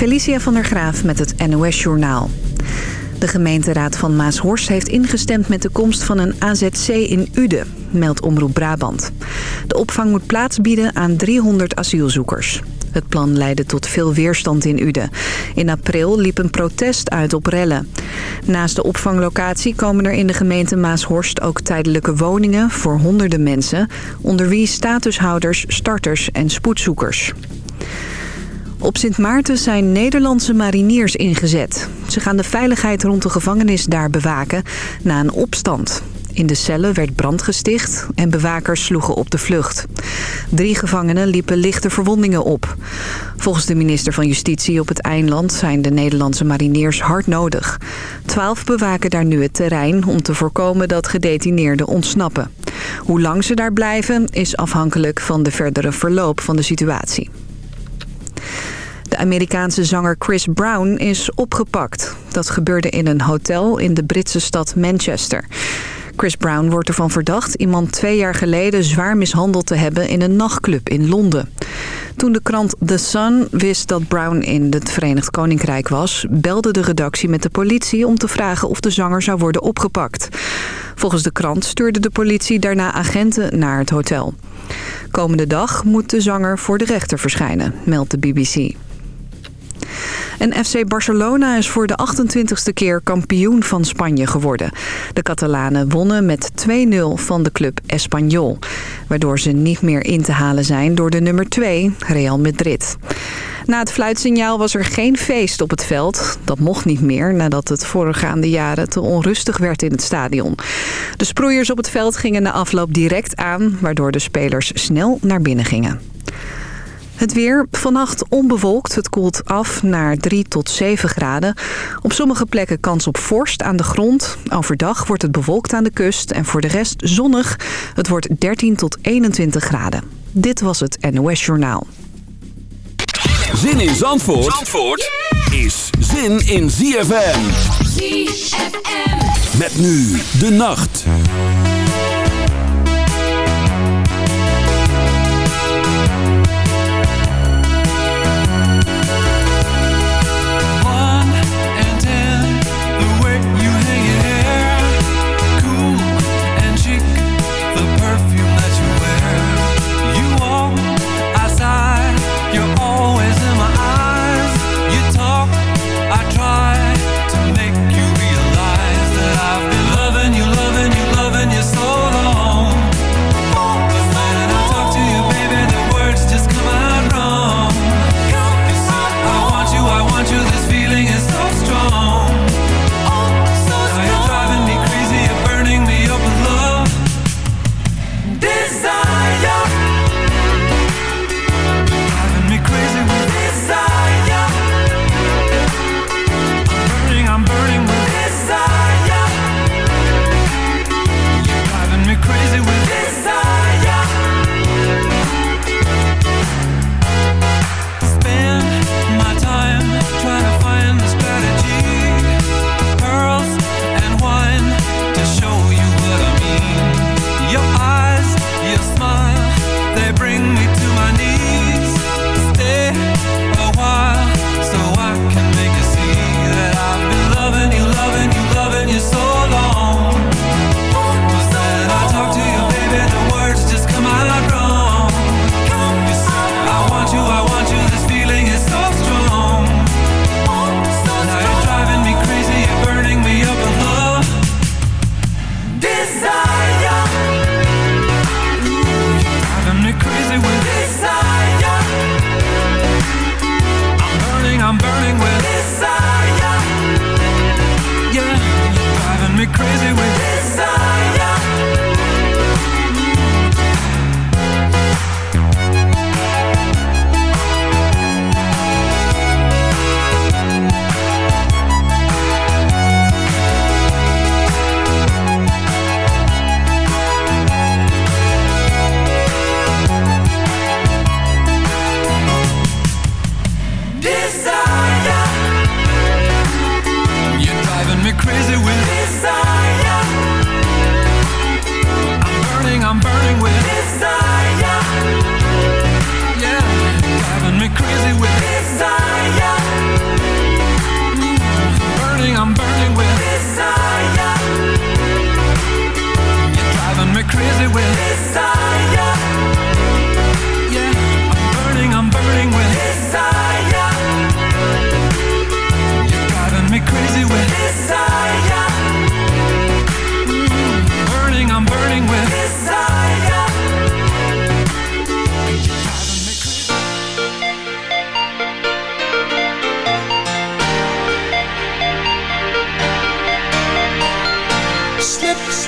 Felicia van der Graaf met het NOS-journaal. De gemeenteraad van Maashorst heeft ingestemd met de komst van een AZC in Uden, meldt Omroep Brabant. De opvang moet plaats bieden aan 300 asielzoekers. Het plan leidde tot veel weerstand in Uden. In april liep een protest uit op rellen. Naast de opvanglocatie komen er in de gemeente Maashorst ook tijdelijke woningen voor honderden mensen... onder wie statushouders, starters en spoedzoekers. Op Sint Maarten zijn Nederlandse mariniers ingezet. Ze gaan de veiligheid rond de gevangenis daar bewaken na een opstand. In de cellen werd brand gesticht en bewakers sloegen op de vlucht. Drie gevangenen liepen lichte verwondingen op. Volgens de minister van Justitie op het eiland zijn de Nederlandse mariniers hard nodig. Twaalf bewaken daar nu het terrein om te voorkomen dat gedetineerden ontsnappen. Hoe lang ze daar blijven is afhankelijk van de verdere verloop van de situatie. De Amerikaanse zanger Chris Brown is opgepakt. Dat gebeurde in een hotel in de Britse stad Manchester. Chris Brown wordt ervan verdacht iemand twee jaar geleden zwaar mishandeld te hebben in een nachtclub in Londen. Toen de krant The Sun wist dat Brown in het Verenigd Koninkrijk was... belde de redactie met de politie om te vragen of de zanger zou worden opgepakt. Volgens de krant stuurde de politie daarna agenten naar het hotel. Komende dag moet de zanger voor de rechter verschijnen, meldt de BBC. En FC Barcelona is voor de 28ste keer kampioen van Spanje geworden. De Catalanen wonnen met 2-0 van de club Espanyol. Waardoor ze niet meer in te halen zijn door de nummer 2, Real Madrid. Na het fluitsignaal was er geen feest op het veld. Dat mocht niet meer nadat het voorgaande jaren te onrustig werd in het stadion. De sproeiers op het veld gingen na afloop direct aan... waardoor de spelers snel naar binnen gingen. Het weer vannacht onbewolkt. Het koelt af naar 3 tot 7 graden. Op sommige plekken kans op vorst aan de grond. Overdag wordt het bewolkt aan de kust en voor de rest zonnig. Het wordt 13 tot 21 graden. Dit was het NOS Journaal. Zin in Zandvoort, Zandvoort is zin in ZFM. ZFM. Met nu de nacht.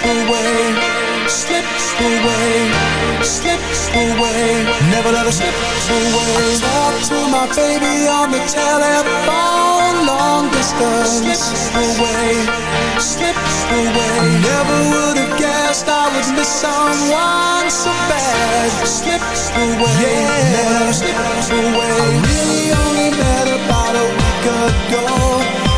away, slips away, slips away. Never let her slip away. I talk to my baby on the telephone, long distance. Slips away, slips away. I never would have guessed I would miss someone so bad. Slips away, yeah. never let her slip away. I really only met about a week ago.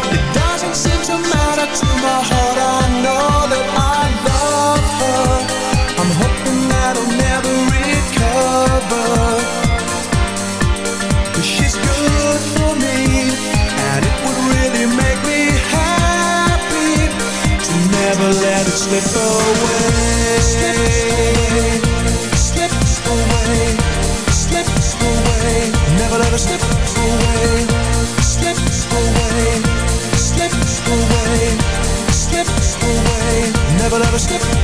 Away Never let it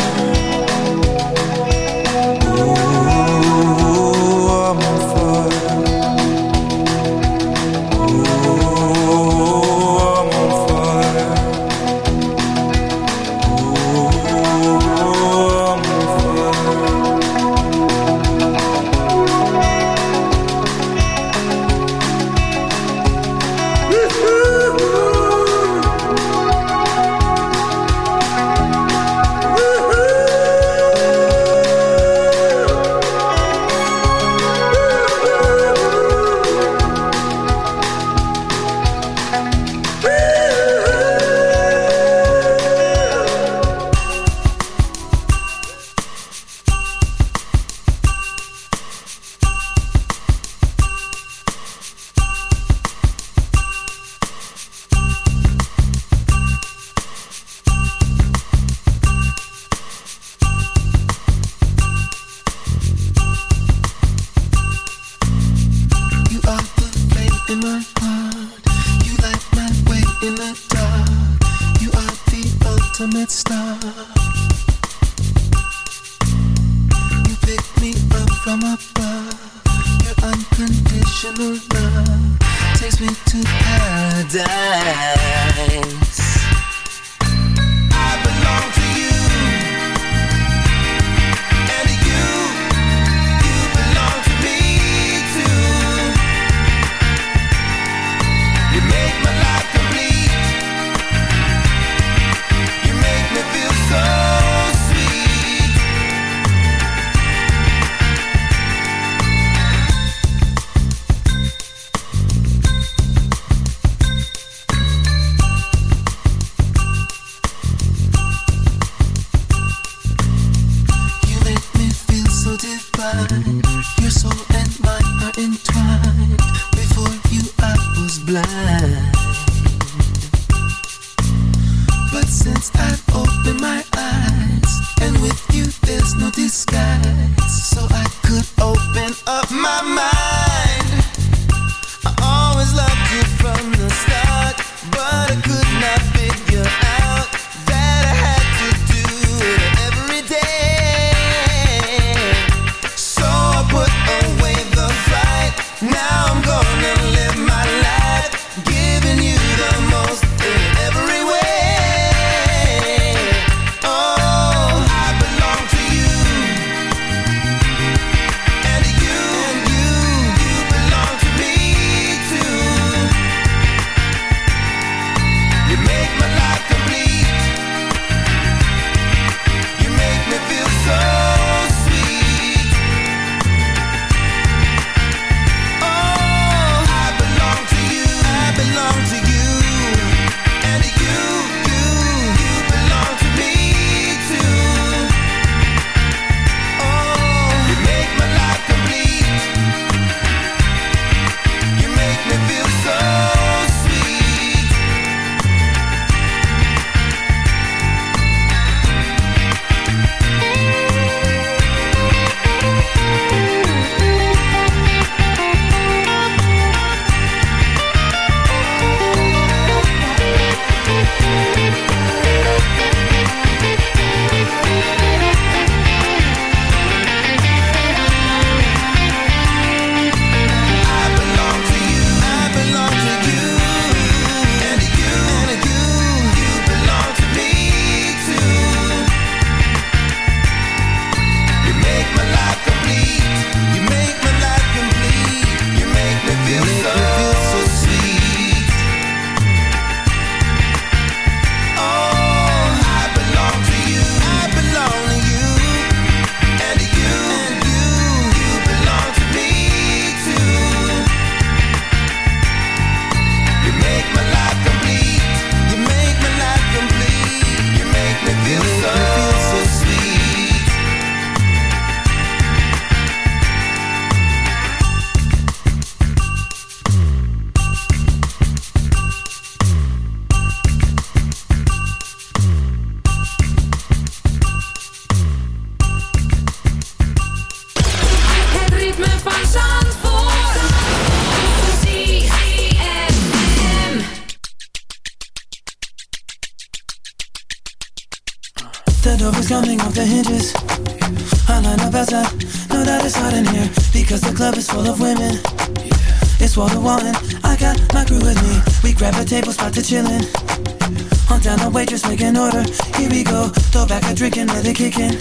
drinking, let it kick in.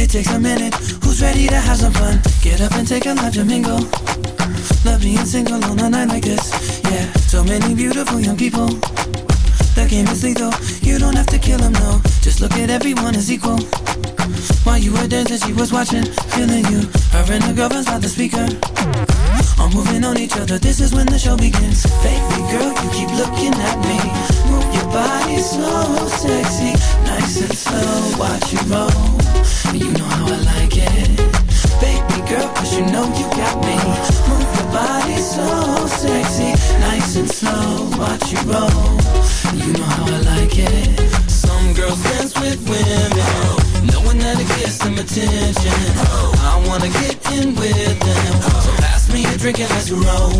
It takes a minute. Who's ready to have some fun? Get up and take a lunch and mingle. Love being single on a night like this. Yeah, so many beautiful young people. The game is lethal. You don't have to kill them, no. Just look at everyone as equal. While you were dancing, she was watching, feeling you. Her and the girlfriend's by the speaker. I'm moving on each other. This is when the show begins. Baby girl, you keep looking at me. Move body so sexy Nice and slow, watch you roll. You know how I like it. Baby girl, cause you know you got me. Move your body so sexy Nice and slow, watch you roll. You know how I like it. Some girls dance with women knowing that it gets some attention. I wanna get in with them, so pass me a drink and let's roll.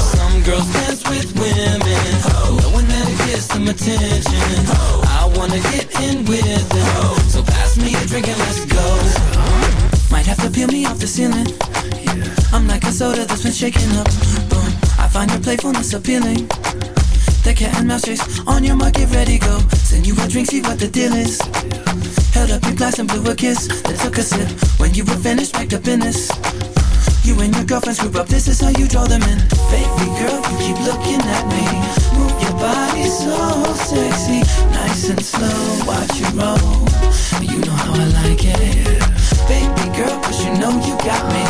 Some girls dance with women, knowing that it gets some attention. I wanna get in with them, so pass me a drink and let's go. Might have to peel me off the ceiling. I'm like a soda that's been shaken up. Boom, I find your playfulness appealing. The cat and mouse chase on your market, ready go. Send you a drink, see what the deal is. Held up your glass and blew a kiss, then took a sip. When you were finished, packed up in this. You and your girlfriends group up, this is how you draw them in. Baby girl, you keep looking at me. Move your body so sexy, nice and slow, watch you roll. You know how I like it. Baby girl, cause you know you got me.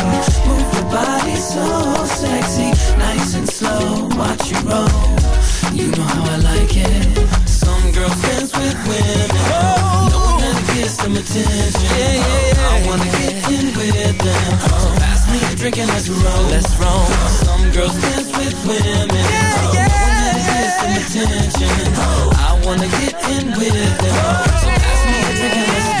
Move your body so sexy, nice and slow, watch you roll. You know how I like it. Some girls dance with women. Oh. Knowing that it gets some attention. Yeah, yeah, yeah. I wanna get in with them. So pass me a drink and let's roll. Let's roll. Some girls dance with women. Yeah, yeah, knowing that it gets some attention. I wanna get in with them. So pass me a drink and let's go.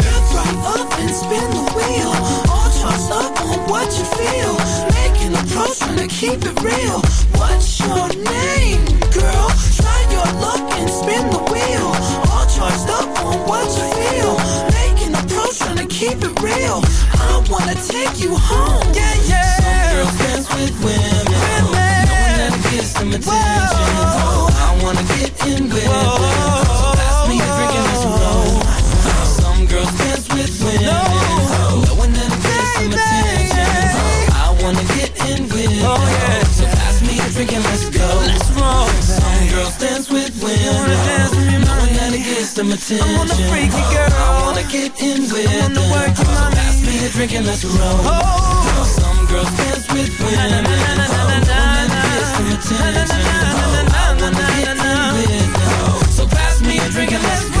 Up and spin the wheel. All charged up on what you feel. Making a pro, trying to keep it real. What's your name, girl? Try your luck and spin the wheel. All charged up on what you feel. Making a pro, trying to keep it real. I wanna take you home. Yeah, yeah. Some girls dance with women. Knowing that it gets some attention. I wanna get in with them. With women. Knowing that it gets some attention. I wanna get in with them. So pass me a drink and let's go. Let's roll. Some girls dance with women. Knowing that it gets some attention. I wanna freak you, girl. I wanna get in with them. So pass me a drink and let's roll. Some girls dance with women. Knowing that it gets some attention. I wanna get in with them. So pass me a drink and let's go.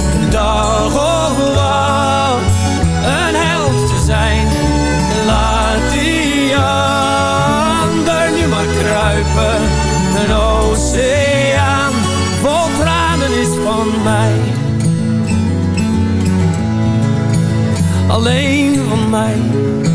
Alleen van mij.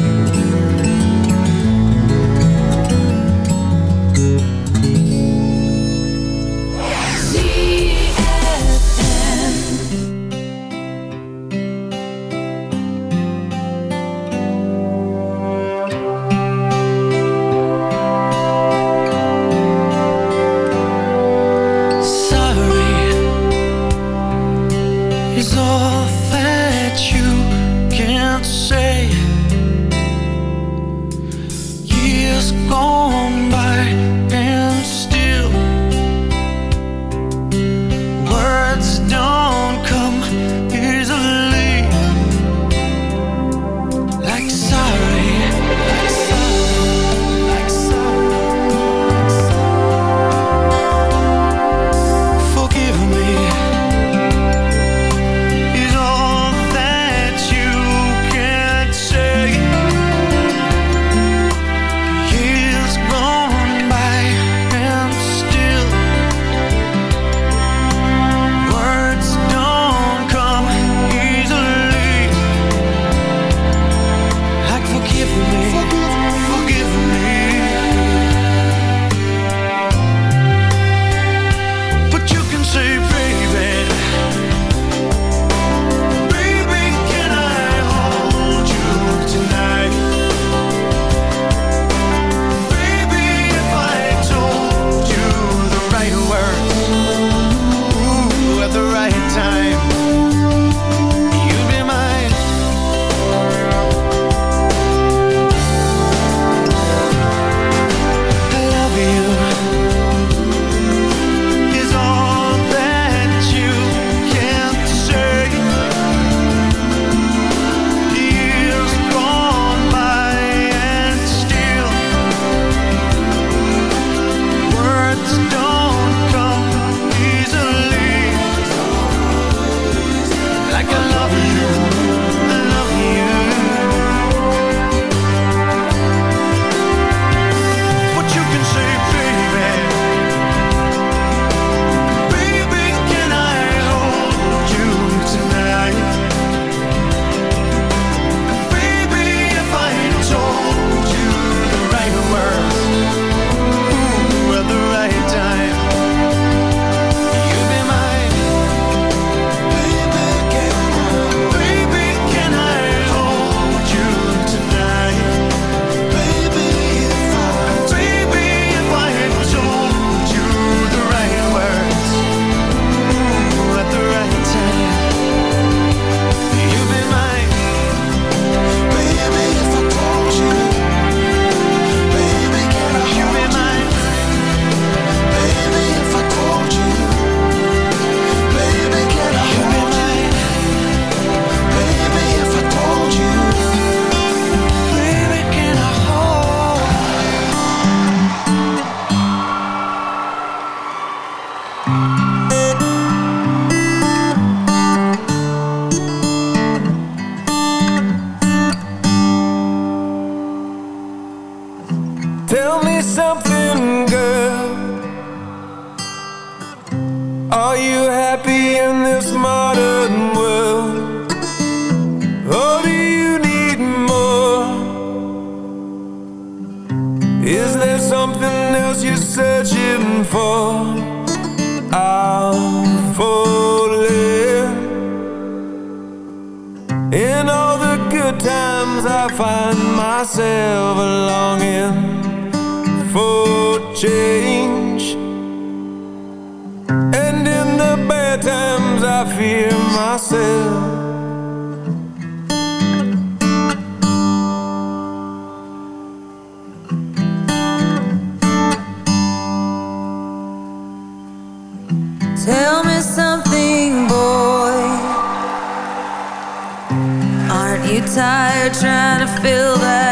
Tell me something, boy. Aren't you tired trying to fill that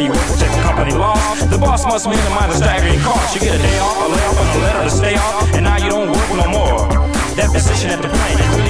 where you work, protect the company law. The boss must minimize the staggering cost. You get a day off, a layoff, and a letter to stay off. And now you don't work no more. That position at the plant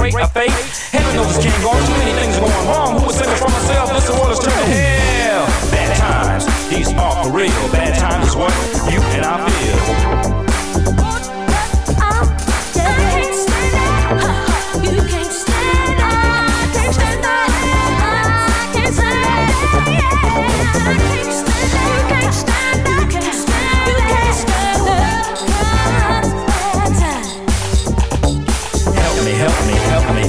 break a faith. Heaven knows can't go on. Too many things going wrong. Who was saving for myself? This world is turning hell. Bad times, these are for real. Bad times is what you and I feel.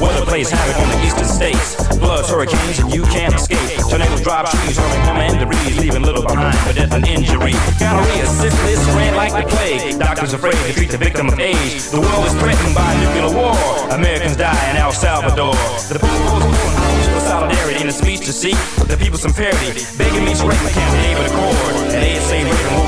Weather plays havoc on the eastern states. Floods, hurricanes, and you can't escape. Tornadoes drop trees, hurling home and debris, leaving little behind for death and injury. Gonorrhea, syphilis, ran like the plague. Doctors afraid to treat the victim of AIDS. The world is threatened by nuclear war. Americans die in El Salvador. The people's for solidarity in a speech to seek the people some parity. Begging me to write my with a chord. And ASA Reagan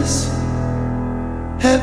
Is, heb